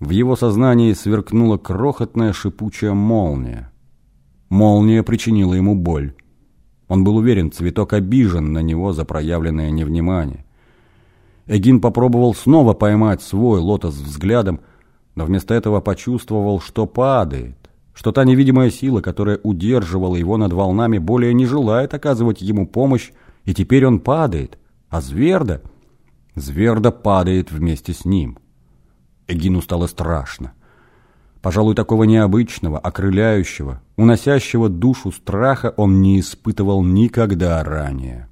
в его сознании сверкнула крохотная шипучая молния. Молния причинила ему боль. Он был уверен, цветок обижен на него за проявленное невнимание. Эгин попробовал снова поймать свой лотос взглядом, но вместо этого почувствовал, что падает, что та невидимая сила, которая удерживала его над волнами, более не желает оказывать ему помощь, и теперь он падает, а Зверда... Зверда падает вместе с ним. Эгину стало страшно. Пожалуй, такого необычного, окрыляющего, уносящего душу страха он не испытывал никогда ранее.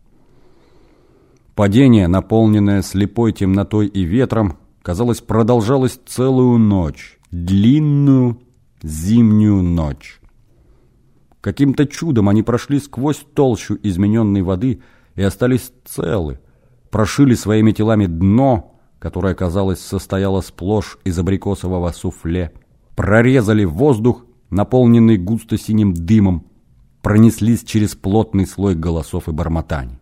Падение, наполненное слепой темнотой и ветром, казалось, продолжалось целую ночь, длинную зимнюю ночь. Каким-то чудом они прошли сквозь толщу измененной воды и остались целы, прошили своими телами дно, которое, казалось, состояло сплошь из абрикосового суфле, прорезали воздух, наполненный густо-синим дымом, пронеслись через плотный слой голосов и бормотаний.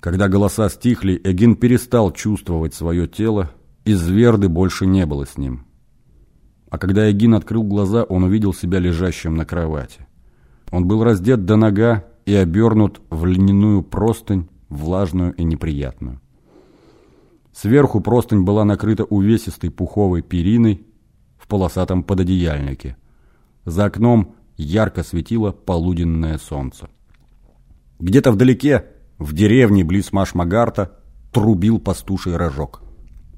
Когда голоса стихли, Эгин перестал чувствовать свое тело, и Зверды больше не было с ним. А когда Эгин открыл глаза, он увидел себя лежащим на кровати. Он был раздет до нога и обернут в льняную простынь, влажную и неприятную. Сверху простынь была накрыта увесистой пуховой периной в полосатом пододеяльнике. За окном ярко светило полуденное солнце. Где-то вдалеке, в деревне близ Машмагарта, трубил пастуший рожок.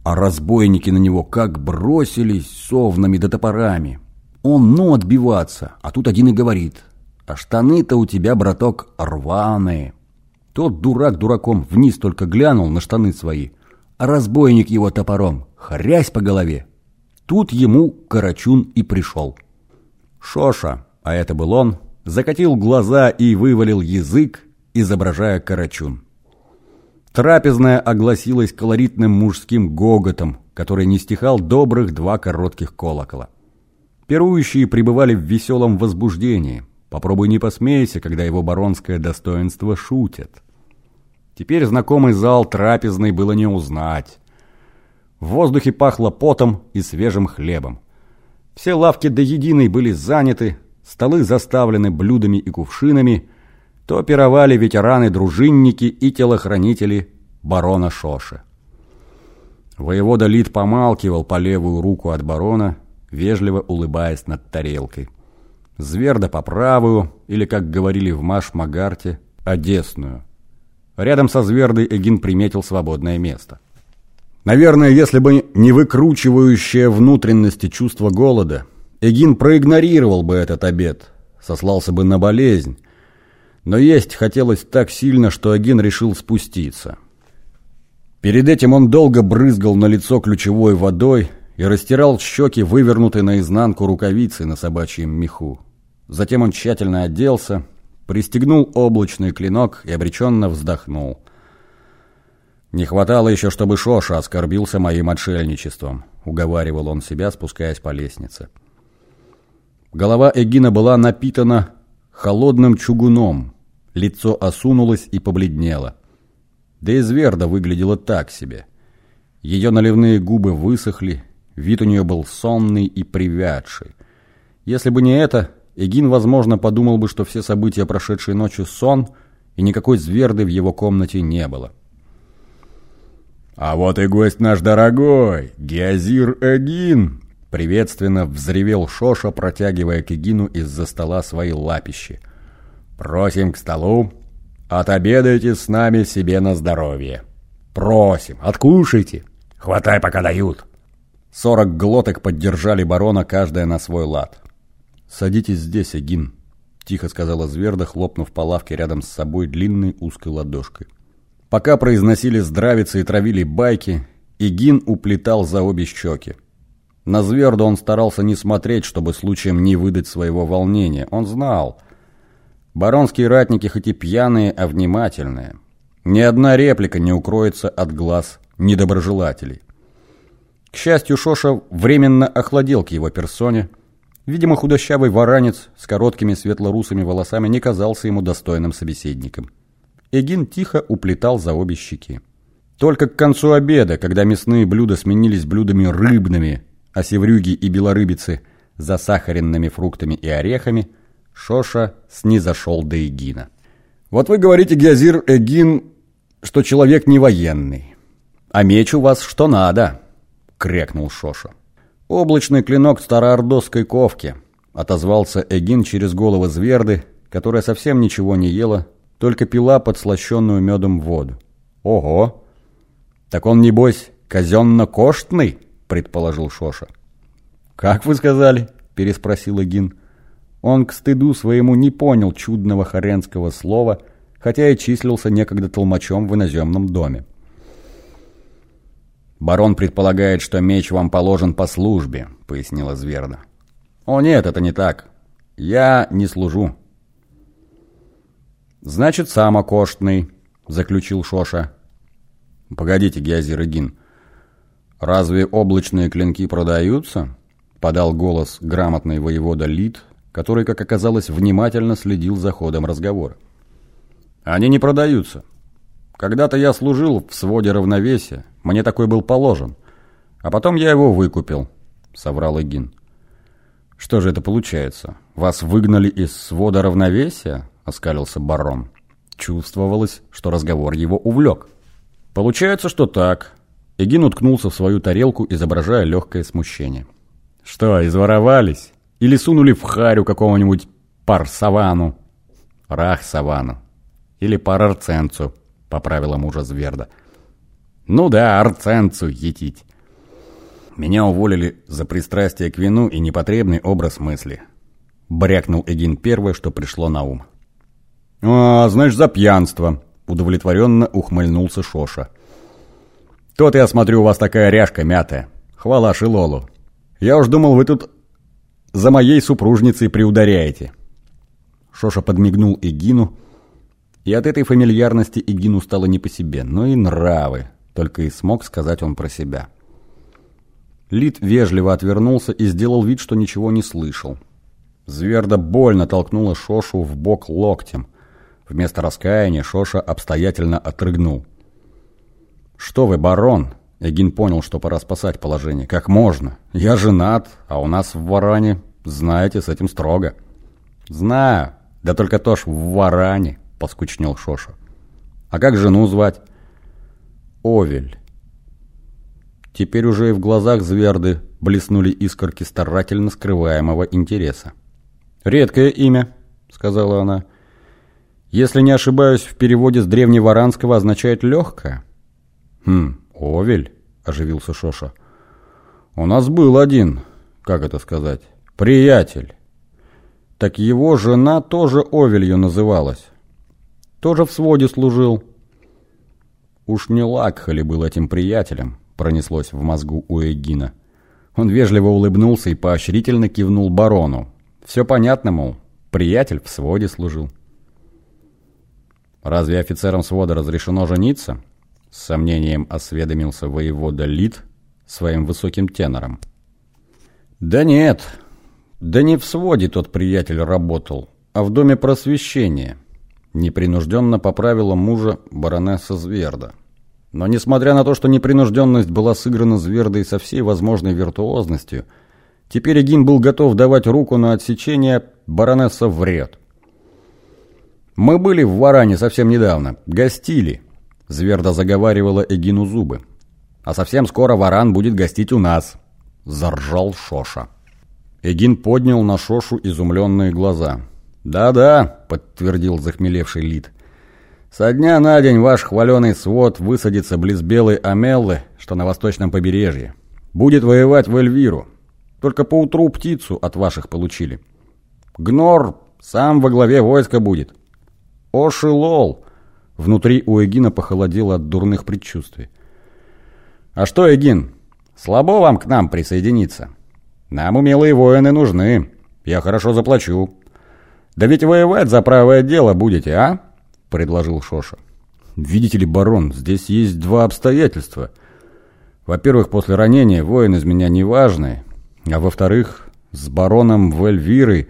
А разбойники на него как бросились совнами да топорами. Он, ну, отбиваться, а тут один и говорит, а штаны-то у тебя, браток, рваные. Тот дурак дураком вниз только глянул на штаны свои, разбойник его топором, хрясь по голове. Тут ему Карачун и пришел. Шоша, а это был он, закатил глаза и вывалил язык, изображая Карачун. Трапезная огласилась колоритным мужским гоготом, который не стихал добрых два коротких колокола. Пирующие пребывали в веселом возбуждении. Попробуй не посмейся, когда его баронское достоинство шутят. Теперь знакомый зал трапезной было не узнать. В воздухе пахло потом и свежим хлебом. Все лавки до единой были заняты, столы заставлены блюдами и кувшинами, то пировали ветераны-дружинники и телохранители барона Шоши. Воевода Лид помалкивал по левую руку от барона, вежливо улыбаясь над тарелкой. Зверда по правую, или, как говорили в Маш-Магарте, одесную. Рядом со Звердой Эгин приметил свободное место. Наверное, если бы не выкручивающее внутренности чувство голода, Эгин проигнорировал бы этот обед, сослался бы на болезнь, но есть хотелось так сильно, что Эгин решил спуститься. Перед этим он долго брызгал на лицо ключевой водой и растирал щеки, вывернутой наизнанку рукавицей на собачьем меху. Затем он тщательно оделся, пристегнул облачный клинок и обреченно вздохнул. «Не хватало еще, чтобы Шоша оскорбился моим отшельничеством», — уговаривал он себя, спускаясь по лестнице. Голова Эгина была напитана холодным чугуном, лицо осунулось и побледнело. Да и Зверда выглядела так себе. Ее наливные губы высохли, вид у нее был сонный и привядший. Если бы не это, Эгин, возможно, подумал бы, что все события прошедшей ночи сон, и никакой Зверды в его комнате не было. «А вот и гость наш дорогой, Геозир Эгин!» Приветственно взревел Шоша, протягивая к Эгину из-за стола свои лапищи. «Просим к столу, отобедайте с нами себе на здоровье. Просим, откушайте, хватай, пока дают». Сорок глоток поддержали барона, каждая на свой лад. «Садитесь здесь, Эгин», — тихо сказала Зверда, хлопнув по лавке рядом с собой длинной узкой ладошкой. Пока произносили здравицы и травили байки, Игин уплетал за обе щеки. На Зверду он старался не смотреть, чтобы случаем не выдать своего волнения. Он знал. Баронские ратники хоть и пьяные, а внимательные. Ни одна реплика не укроется от глаз недоброжелателей. К счастью, Шоша временно охладел к его персоне. Видимо, худощавый варанец с короткими светлорусыми волосами не казался ему достойным собеседником. Эгин тихо уплетал за обе щеки. Только к концу обеда, когда мясные блюда сменились блюдами рыбными, а севрюги и белорыбицы засахаренными фруктами и орехами, Шоша снизошел до Эгина. «Вот вы говорите, Геозир Эгин, что человек не военный. А меч у вас что надо!» — крякнул Шоша. «Облачный клинок староордосской ковки», — отозвался Эгин через голову зверды, которая совсем ничего не ела, только пила подслащенную медом воду. «Ого! Так он, небось, казенно-коштный?» — предположил Шоша. «Как вы сказали?» — переспросил Эгин. Он к стыду своему не понял чудного хоренского слова, хотя и числился некогда толмачом в иноземном доме. «Барон предполагает, что меч вам положен по службе», — пояснила Зверда. «О нет, это не так. Я не служу». «Значит, самокоштный», — заключил Шоша. «Погодите, Геозир Игин, разве облачные клинки продаются?» — подал голос грамотный воевода Лид, который, как оказалось, внимательно следил за ходом разговора. «Они не продаются. Когда-то я служил в своде равновесия, мне такой был положен. А потом я его выкупил», — соврал Эгин. «Что же это получается? Вас выгнали из свода равновесия?» — оскалился барон. Чувствовалось, что разговор его увлек. «Получается, что так». Эгин уткнулся в свою тарелку, изображая легкое смущение. «Что, изворовались?» Или сунули в харю какого-нибудь парсавану. Рах-савану. Или парарценцу, поправила мужа Зверда. Ну да, арценцу етить. Меня уволили за пристрастие к вину и непотребный образ мысли. Брякнул Эгин первое, что пришло на ум. «А, значит, за пьянство», — удовлетворенно ухмыльнулся Шоша. «Тот, я смотрю, у вас такая ряжка мятая. Хвала Шилолу. Я уж думал, вы тут за моей супружницей приударяете». Шоша подмигнул Эгину, и от этой фамильярности Эгину стало не по себе, но и нравы, только и смог сказать он про себя. Лид вежливо отвернулся и сделал вид, что ничего не слышал. Зверда больно толкнула Шошу в бок локтем. Вместо раскаяния Шоша обстоятельно отрыгнул. «Что вы, барон?» Эгин понял, что пора спасать положение. «Как можно? Я женат, а у нас в Варане, знаете, с этим строго». «Знаю, да только тоже в Варане», — поскучнел Шоша. «А как жену звать?» «Овель». Теперь уже и в глазах Зверды блеснули искорки старательно скрываемого интереса. «Редкое имя», — сказала она. «Если не ошибаюсь, в переводе с древневаранского означает «легкое». «Хм, «Овель?» – оживился Шоша. «У нас был один, как это сказать, приятель. Так его жена тоже Овелью называлась. Тоже в своде служил». «Уж не Лакхали был этим приятелем», – пронеслось в мозгу у Эгина. Он вежливо улыбнулся и поощрительно кивнул барону. «Все понятно, мол, приятель в своде служил». «Разве офицерам свода разрешено жениться?» С сомнением осведомился воевода Лид своим высоким тенором. «Да нет, да не в своде тот приятель работал, а в доме просвещения», непринужденно поправила мужа баронесса Зверда. Но несмотря на то, что непринужденность была сыграна Звердой со всей возможной виртуозностью, теперь Эгин был готов давать руку на отсечение, баронесса врет. «Мы были в Варане совсем недавно, гостили». Зверда заговаривала Эгину зубы. «А совсем скоро варан будет гостить у нас», – заржал Шоша. Эгин поднял на Шошу изумленные глаза. «Да-да», – подтвердил захмелевший Лид. «Со дня на день ваш хваленый свод высадится близ Белой Амеллы, что на восточном побережье. Будет воевать в Эльвиру. Только поутру птицу от ваших получили. Гнор сам во главе войска будет. Ошилол, Внутри у Эгина похолодело от дурных предчувствий. «А что, Эгин, слабо вам к нам присоединиться? Нам умелые воины нужны. Я хорошо заплачу». «Да ведь воевать за правое дело будете, а?» – предложил Шоша. «Видите ли, барон, здесь есть два обстоятельства. Во-первых, после ранения воин из меня неважный, а во-вторых, с бароном Вельвирой,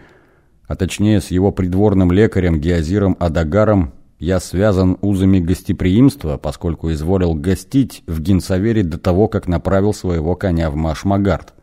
а точнее с его придворным лекарем Геозиром Адагаром я связан узами гостеприимства, поскольку изволил гостить в Гинсавере до того, как направил своего коня в Машмагард.